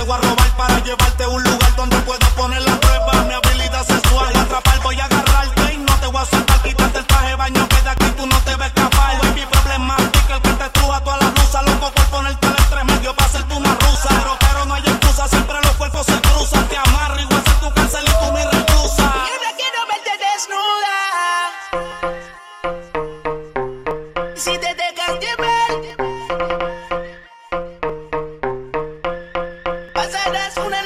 te voy a robar para llevarte a un lugar donde puedas poner la prueba. Mi habilidad sexual, atrapar, voy a agarrarte y no te voy a soltar. Quítate el traje baño que de aquí tú no te ves escapar. Baby problemática, el que te estruja toda la rusa. Loco por ponerte el entre medio para hacerte una rusa. Pero, pero no hay excusa, siempre los cuerpos se cruzan. Te amarro y voy a tu cárcel y tú mi recusa. Yo no quiero verte desnuda. Si te dejan llevar. Pasarás una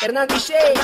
Fernando Shea.